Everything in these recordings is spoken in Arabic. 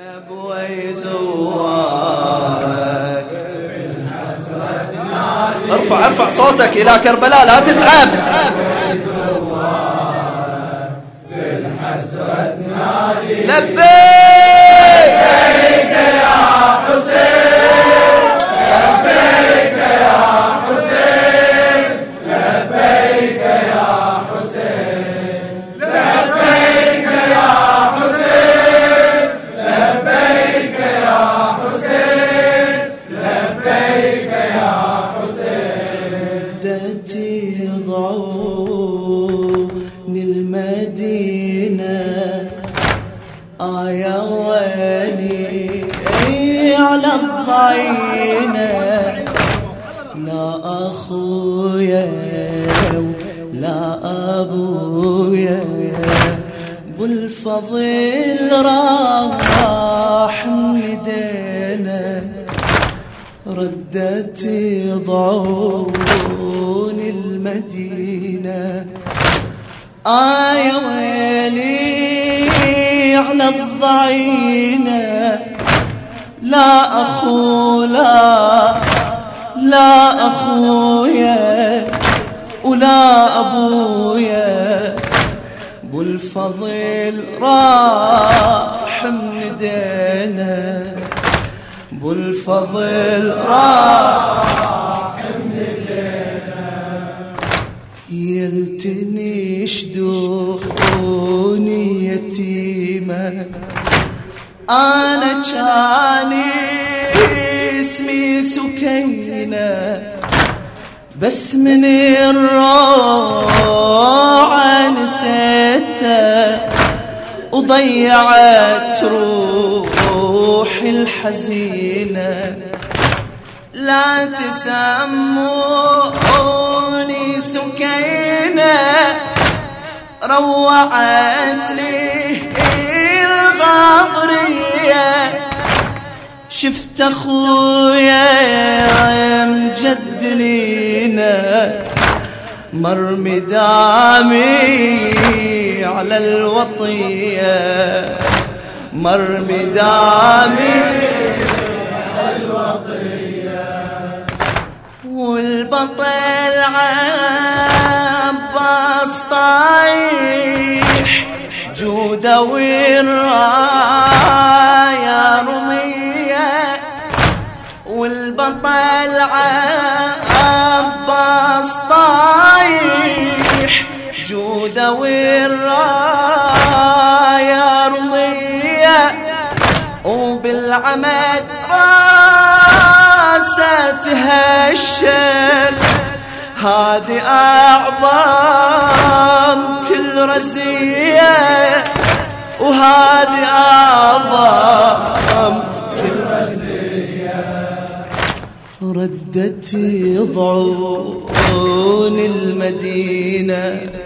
زينب ويزوارك ارفع ارفع صوتك إلى كربلاء لا تتعب. لبيك. ردت ضعون المدينة. آية ويلي على الضعينة لا أخو لا لا أخويا ولا أبويا. والفضل راح من دينا بالفضل راح من دينا يلتني شدوني يتيمة. أنا كاني اسمي سكينة. بس من الروعة نسيته وضيعت روحي الحزينة. لا تسموني سكينة روعتني الغاضرية. شفت أخويا مجد لينا مرمي دامي على الوطية مرمي دامي والبطل عباس طايح جودة والراية رمية والبطل عباس جودة والراية رمية وبالعمد راستها الشر. هذه أعظم كل رزية وهذه أعظم كل رزية. ردت ضعون المدينة.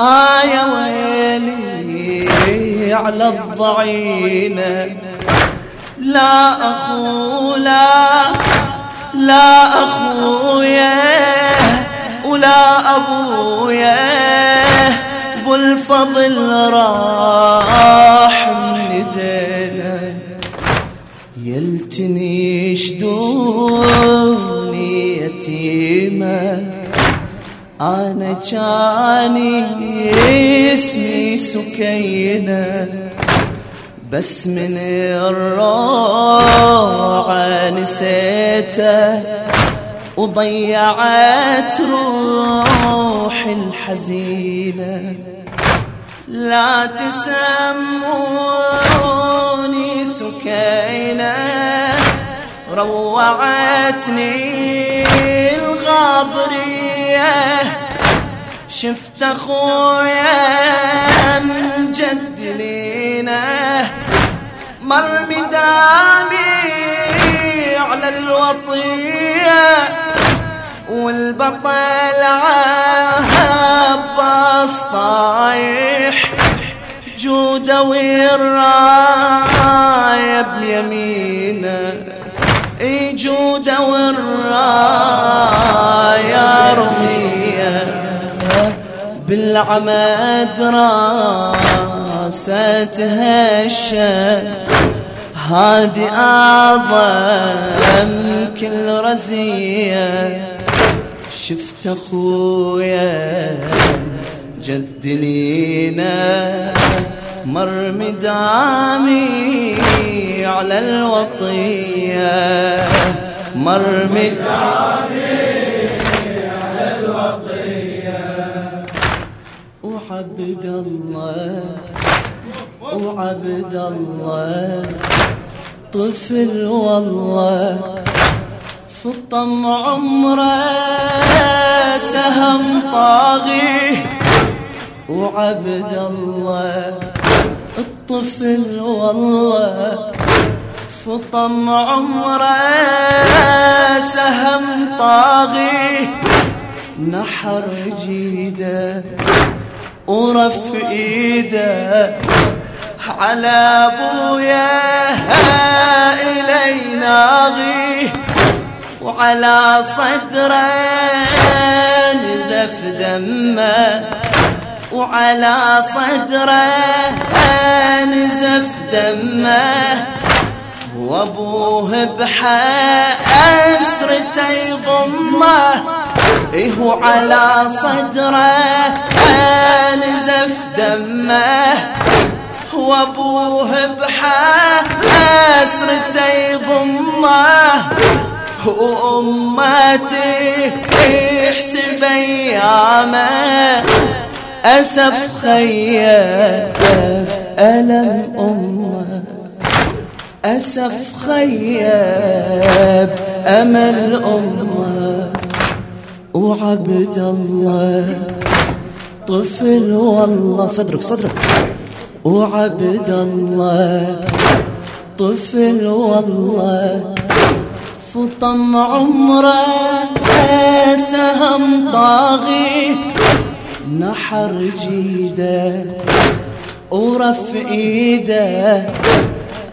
آية ويلي على الضعينة لا أخو لا لا أخويا ولا أبويا بالفضل راح من دينا يلتني أنا جاني اسمي سكينة بس من الروعة نسيته وضيعت روحي الحزينة لا تسموني سكينة روعتني شفت أخويا من جد لينا. مرمي دامي على الوطية والبطل عباس طايح جودة والراية بيمينه بالعمد راية راستها الشام هادي أعظم كل رزية. شفت أخويا جد لينا مر مدامي على الوطية. مر مدامي الله وعبد الله طفل والله فطم عمره سهم طاغي. وعبد الله الطفل والله فطم عمره سهم طاغي. نحر جيده ورف ايده على أبويا الي ناغي وعلى صدره نزف دمه وعلى صدره نزف دمه. وأبوه بحسرته يضمه إيه على صدره نزف دمه وأبوه بحسرته يضمه وامتي يحسب أيامه أسف خيب ألم أمه أسف خيب أمل أمه وعبد الله طفل والله صدرك صدرك. وعبد الله طفل والله فطم عمره سهم طاغي. نحر جيده ورف ايده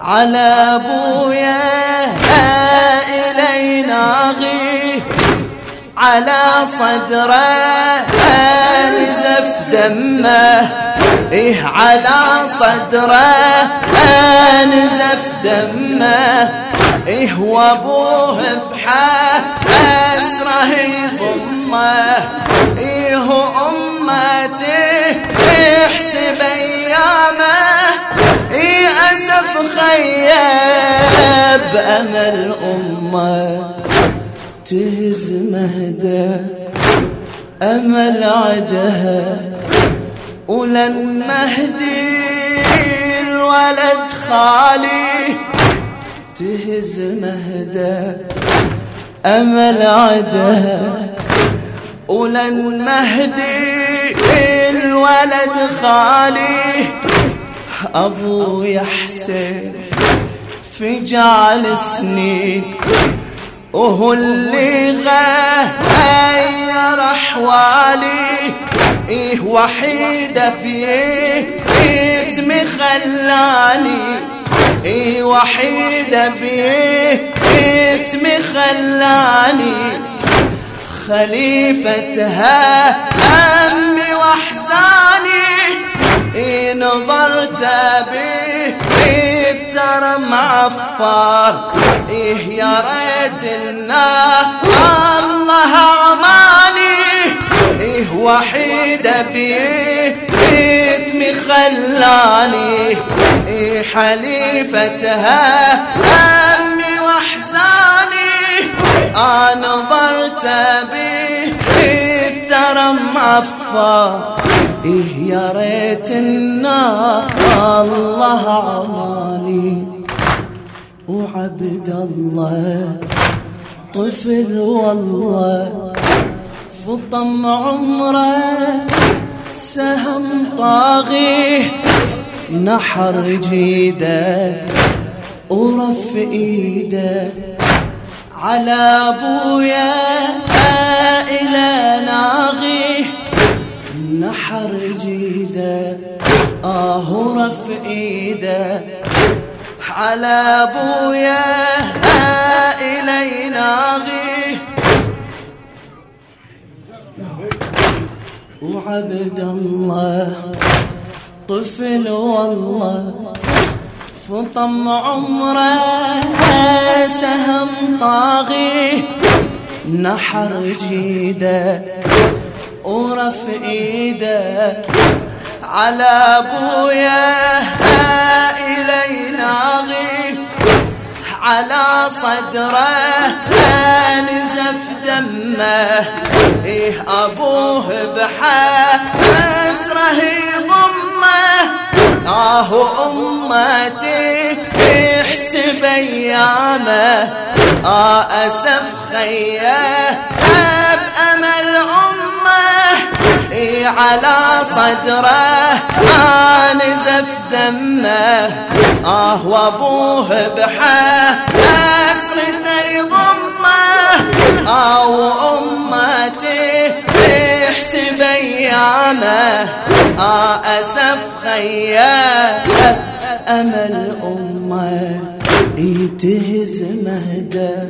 على ابويا الي ناغي. على صدره نزف دمه. إيه على صدره نزف دمه. إيه وأبوه بحسره يضمه إيه أمته يحسب أيامه. إيه أسف خيب أمل أمه تهز مهده أمل عدها. ولن مهدي الولد خالي. تهز مهده أمل عدها. ولن مهدي الولد خالي. أبو يحسن في جعل سنين وهو اللي غير احوالي إيه وحيدة بيت مخلاني إيه وحيدة بيت مخلاني خليفتها أمي وأحزاني. إيه نظرت به الثرى معفر إيه يا ريت النار الله عماني إيه وحيدة بيت مخلاني إيه حليفتها. أمي وأحزاني. أنا نظرت به الثرى معفر إيه يا ريت الله عماني وعبد الله طفل والله فطم عمره سهم طاغي نحر جيده ورف ايده. على أبويا إلى ناغي نحر جيده آه رف ايده. على ابويا الي ناغي وعبد الله طفل والله فطم عمره سهم طاغي. نحر جيده ورف إيده على ابويا ناغي على صدره نزف دمه. إيه أبوه بحسره يضمه. آه أمتي احسب ايامه آه أسف خيه على صدره. آه نزف دمه. آه وأبوه بحسرته يضمه. آه وامتي احسب ايامه آه أسف خيا أمل أمه يتهز مهده.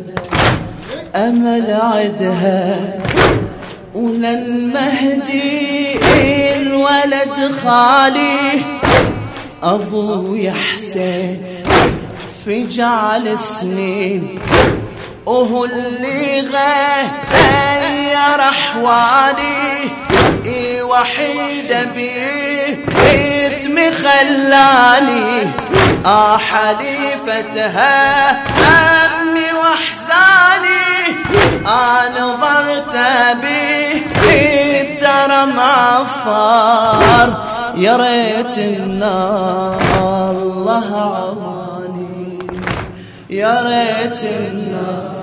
أمل عدها. ولن مهدي الولد خالي أبو يحسن في جعل سنين وهو اللي غير أحوالي وحيدة بيت مخلاني آه حليفتها أمي وحزاني آه نظرت بي الثرى معفر يا ريت النار الله عماني يا ريت النار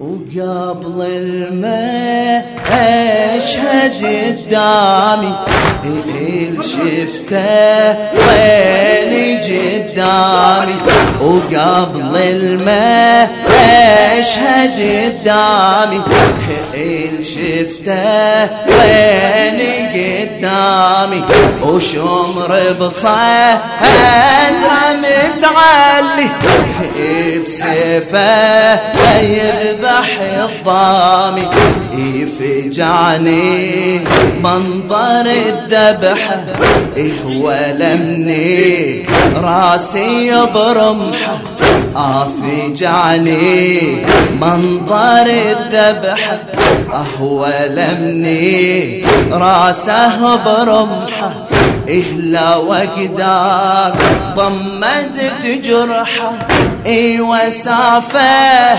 وقبل الماء اشهد قدامي شفته وين قدامي وقبل الماء اشهد قدامي اللي شفته وين قدامي وشمر بصدره متعلي بسيفه يذبح الضامي يفجعني منظر الذبحة هو لمني راسي برمحة افجعني منظر الذبحة هو لمني راسه برمحه إهلا وقدار ضمدت جرحه اي وسافه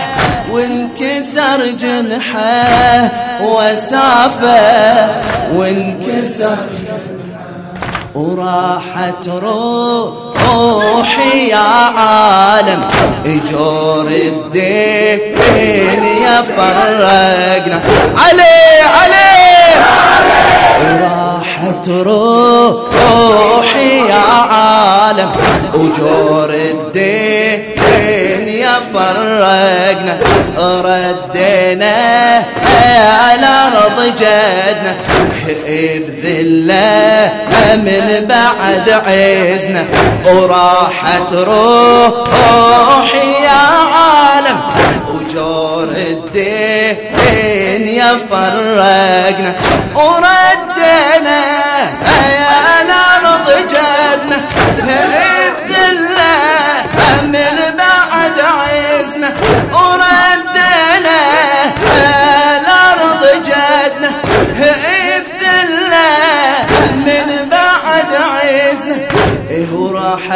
وانكسر جنحه. وسافه وانكسر وراحت روحي يا عالم إجور الدين يا فرقنا علي علي! وراحت روحي يا عالم إجور الدين يا فرقنا ردينا على ارض جدنا بذله من بعد عزنا. وراحت روحي يا عالم وجور الدين يا فرقنا. وردينا يا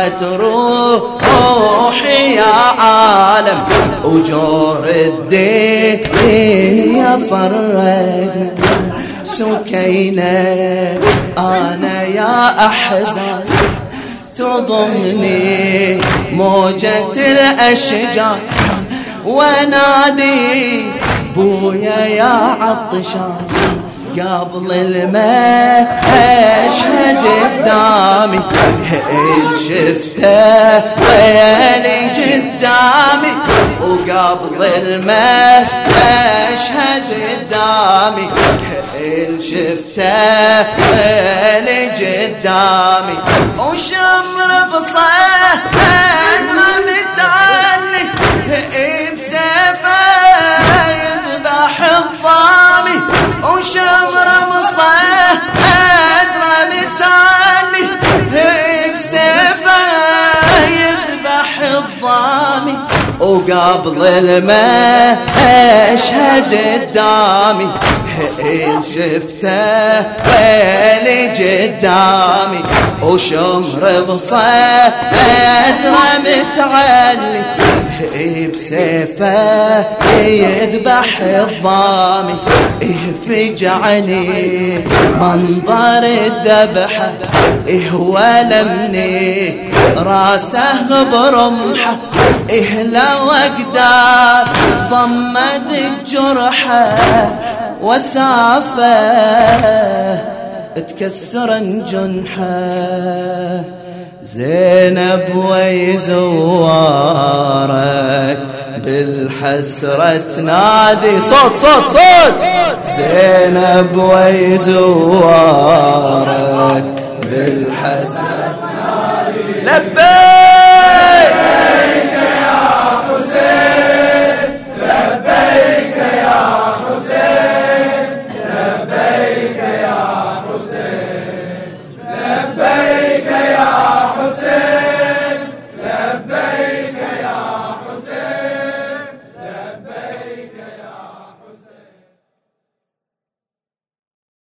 وراحت روحي يا عالم وجور الدين يا فرقنا. سكينة أنا يا أحزان تضمني موجة الأشجار. ونادي بويا يا عطشان. قبل الماء اشهد قدامي شفته ويلي قدامي. وقبل الماء اشهد قدامي شفته ويلي قدامي. وشمر بصدر قبل الماء اشهد قدامي إن شفته وين قدامي. وشمر بصدره متعلي بسيفه يذبح الضامي. فجعني منظر الذبحة ولمني راسه برمحة لو أقدر ضمد الجرحه وسافه تكسر جنحه. زينب ويزوارك بالحسرة تنادي صوت صوت صوت! زينب ويزوارك بالحسرة لبيك!